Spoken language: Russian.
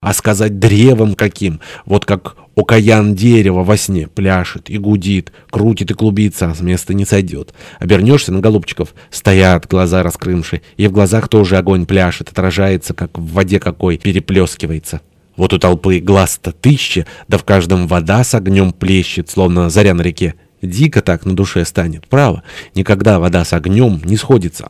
а сказать древом каким, вот как окаян дерева во сне, пляшет и гудит, крутит и клубится, а с места не сойдет. Обернешься на голубчиков, стоят глаза раскрымши, и в глазах тоже огонь пляшет, отражается, как в воде какой переплескивается. Вот у толпы глаз-то тысяча, да в каждом вода с огнем плещет, словно заря на реке. Дико так на душе станет, право. Никогда вода с огнем не сходится.